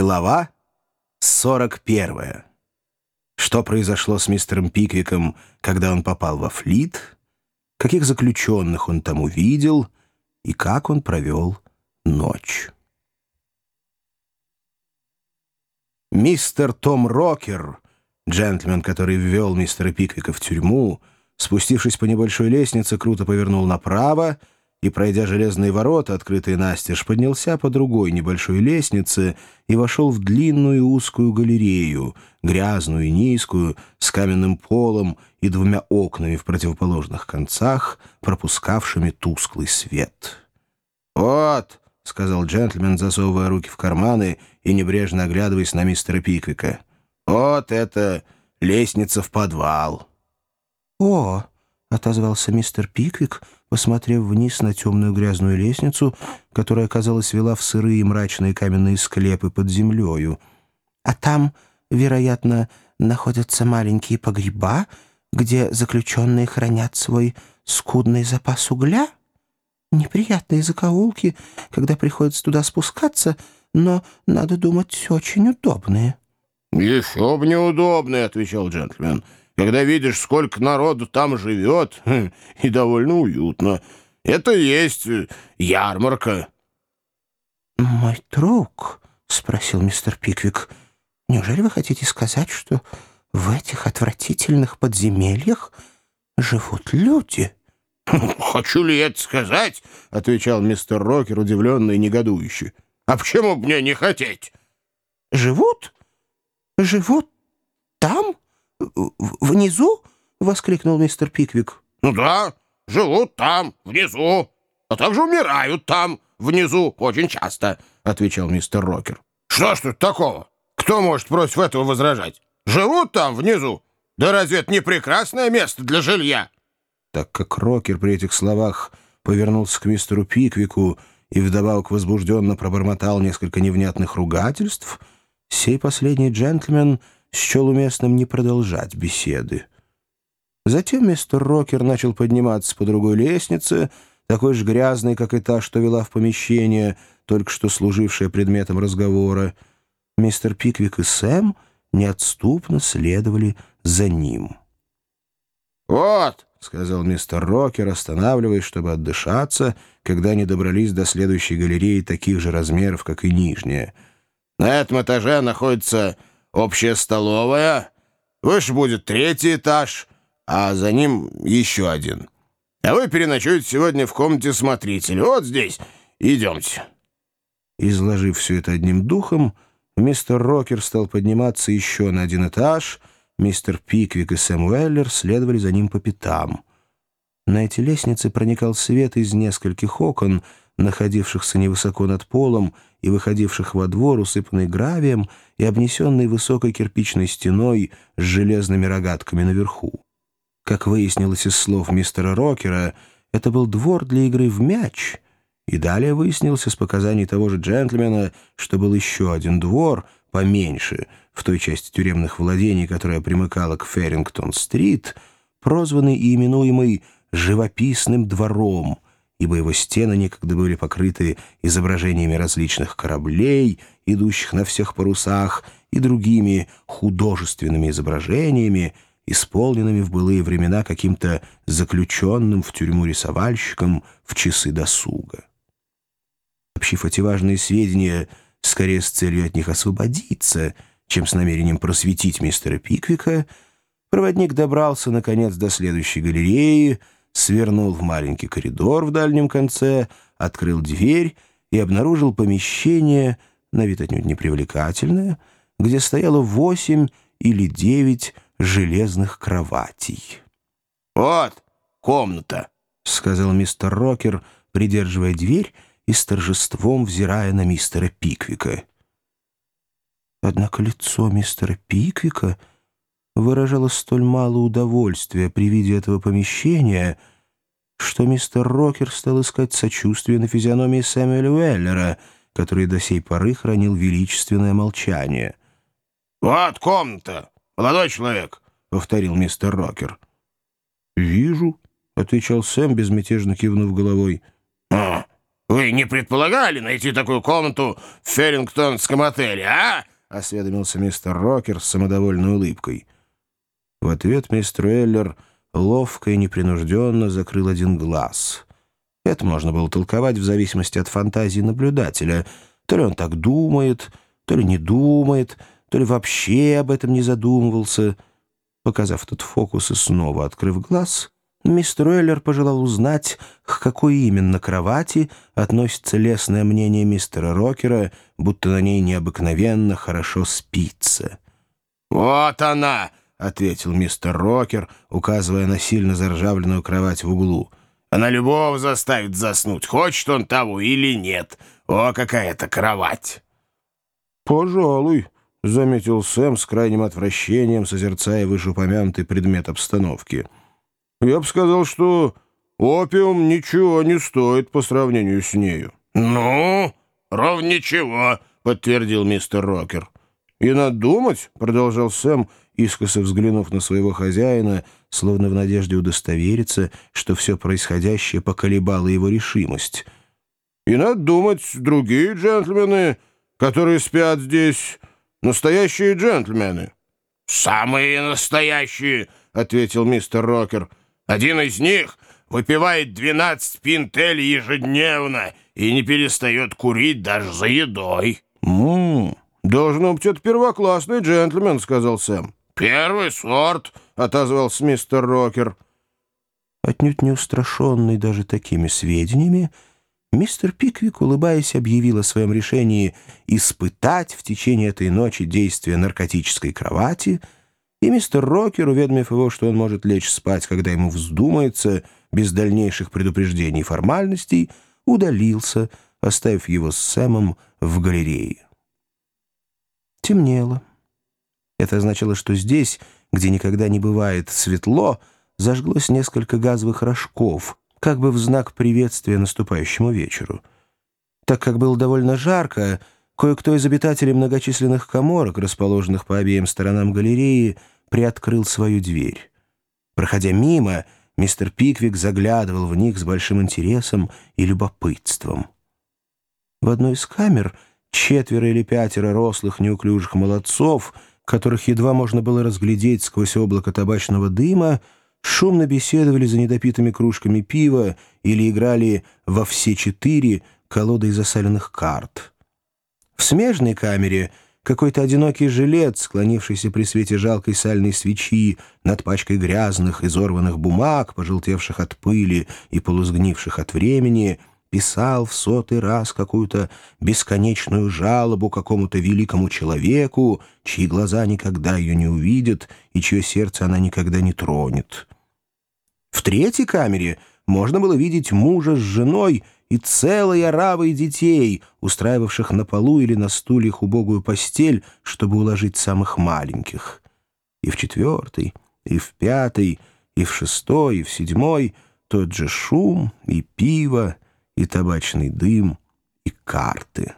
Глава 41. Что произошло с мистером Пиквиком, когда он попал во флит, каких заключенных он там увидел и как он провел ночь. Мистер Том Рокер, джентльмен, который ввел мистера Пиквика в тюрьму, спустившись по небольшой лестнице, круто повернул направо — и, пройдя железные ворота, открытые настежь, поднялся по другой небольшой лестнице и вошел в длинную узкую галерею, грязную и низкую, с каменным полом и двумя окнами в противоположных концах, пропускавшими тусклый свет. «Вот», — сказал джентльмен, засовывая руки в карманы и небрежно оглядываясь на мистера Пиквика, — «вот это лестница в подвал». «О», — отозвался мистер Пиквик, — посмотрев вниз на темную грязную лестницу, которая, казалось, вела в сырые мрачные каменные склепы под землею. А там, вероятно, находятся маленькие погреба, где заключенные хранят свой скудный запас угля? Неприятные закоулки, когда приходится туда спускаться, но, надо думать, очень удобные. «Еще бы неудобные», — отвечал джентльмен когда видишь, сколько народу там живет, и довольно уютно. Это и есть э, ярмарка». «Мой друг», — спросил мистер Пиквик, — «неужели вы хотите сказать, что в этих отвратительных подземельях живут люди?» «Хочу ли это сказать?» — отвечал мистер Рокер, удивленный и негодующий. «А почему мне не хотеть?» «Живут? Живут там?» Внизу?» — воскликнул мистер Пиквик. «Ну да, живут там, внизу, а также умирают там, внизу, очень часто», — отвечал мистер Рокер. «Что ж тут такого? Кто может против этого возражать? Живут там, внизу? Да разве это не прекрасное место для жилья?» Так как Рокер при этих словах повернулся к мистеру Пиквику и вдобавок возбужденно пробормотал несколько невнятных ругательств, сей последний джентльмен — счел уместным не продолжать беседы. Затем мистер Рокер начал подниматься по другой лестнице, такой же грязной, как и та, что вела в помещение, только что служившая предметом разговора. Мистер Пиквик и Сэм неотступно следовали за ним. «Вот», — сказал мистер Рокер, останавливаясь, чтобы отдышаться, когда они добрались до следующей галереи таких же размеров, как и нижняя. «На этом этаже находится общая столовая, выше будет третий этаж, а за ним еще один. А вы переночуете сегодня в комнате смотрителя. Вот здесь. Идемте». Изложив все это одним духом, мистер Рокер стал подниматься еще на один этаж, мистер Пиквик и Сэм Уэллер следовали за ним по пятам. На эти лестницы проникал свет из нескольких окон, находившихся невысоко над полом и выходивших во двор, усыпанный гравием и обнесенный высокой кирпичной стеной с железными рогатками наверху. Как выяснилось из слов мистера Рокера, это был двор для игры в мяч, и далее выяснилось из показаний того же джентльмена, что был еще один двор, поменьше, в той части тюремных владений, которая примыкала к Феррингтон-стрит, прозванный и именуемый «живописным двором», ибо его стены некогда были покрыты изображениями различных кораблей, идущих на всех парусах, и другими художественными изображениями, исполненными в былые времена каким-то заключенным в тюрьму рисовальщиком в часы досуга. Общив эти важные сведения, скорее с целью от них освободиться, чем с намерением просветить мистера Пиквика, проводник добрался, наконец, до следующей галереи — свернул в маленький коридор в дальнем конце, открыл дверь и обнаружил помещение, на вид отнюдь непривлекательное, где стояло восемь или девять железных кроватей. «Вот комната», — сказал мистер Рокер, придерживая дверь и с торжеством взирая на мистера Пиквика. Однако лицо мистера Пиквика — выражало столь мало удовольствия при виде этого помещения, что мистер Рокер стал искать сочувствие на физиономии Сэмюэля Уэллера, который до сей поры хранил величественное молчание. «Вот комната, молодой человек», — повторил мистер Рокер. «Вижу», — отвечал Сэм, безмятежно кивнув головой. «А, Вы не предполагали найти такую комнату в Феррингтонском отеле, а?» — осведомился мистер Рокер с самодовольной улыбкой. В ответ мистер Эллер ловко и непринужденно закрыл один глаз. Это можно было толковать в зависимости от фантазии наблюдателя. То ли он так думает, то ли не думает, то ли вообще об этом не задумывался. Показав этот фокус и снова открыв глаз, мистер Уэллер пожелал узнать, к какой именно кровати относится лесное мнение мистера Рокера, будто на ней необыкновенно хорошо спится. «Вот она!» — ответил мистер Рокер, указывая на сильно заржавленную кровать в углу. «Она любого заставит заснуть, хочет он того или нет. О, какая-то кровать!» «Пожалуй», — заметил Сэм с крайним отвращением, созерцая вышеупомянутый предмет обстановки. «Я бы сказал, что опиум ничего не стоит по сравнению с нею». «Ну, ровно ничего», — подтвердил мистер Рокер. «И надо думать», — продолжал Сэм, искоса взглянув на своего хозяина, словно в надежде удостовериться, что все происходящее поколебало его решимость. «И надо думать, другие джентльмены, которые спят здесь...» Настоящие джентльмены». «Самые настоящие», — ответил мистер Рокер. «Один из них выпивает 12 пинтель ежедневно и не перестает курить даже за едой». «М-м, должно быть, это первоклассный джентльмен», — сказал Сэм. «Первый сорт», — отозвался мистер Рокер. Отнюдь не устрашенный даже такими сведениями, — Мистер Пиквик, улыбаясь, объявил о своем решении испытать в течение этой ночи действие наркотической кровати, и мистер Рокер, уведомив его, что он может лечь спать, когда ему вздумается, без дальнейших предупреждений и формальностей, удалился, оставив его с Сэмом в галерее. Темнело. Это означало, что здесь, где никогда не бывает светло, зажглось несколько газовых рожков — как бы в знак приветствия наступающему вечеру. Так как было довольно жарко, кое-кто из обитателей многочисленных коморок, расположенных по обеим сторонам галереи, приоткрыл свою дверь. Проходя мимо, мистер Пиквик заглядывал в них с большим интересом и любопытством. В одной из камер четверо или пятеро рослых неуклюжих молодцов, которых едва можно было разглядеть сквозь облако табачного дыма, шумно беседовали за недопитыми кружками пива или играли во все четыре колодой засаленных карт. В смежной камере какой-то одинокий жилец, склонившийся при свете жалкой сальной свечи над пачкой грязных, изорванных бумаг, пожелтевших от пыли и полузгнивших от времени, писал в сотый раз какую-то бесконечную жалобу какому-то великому человеку, чьи глаза никогда ее не увидят и чье сердце она никогда не тронет. В третьей камере можно было видеть мужа с женой и целой оравой детей, устраивавших на полу или на стульях убогую постель, чтобы уложить самых маленьких. И в четвертой, и в пятой, и в шестой, и в седьмой тот же шум, и пиво, и табачный дым, и карты.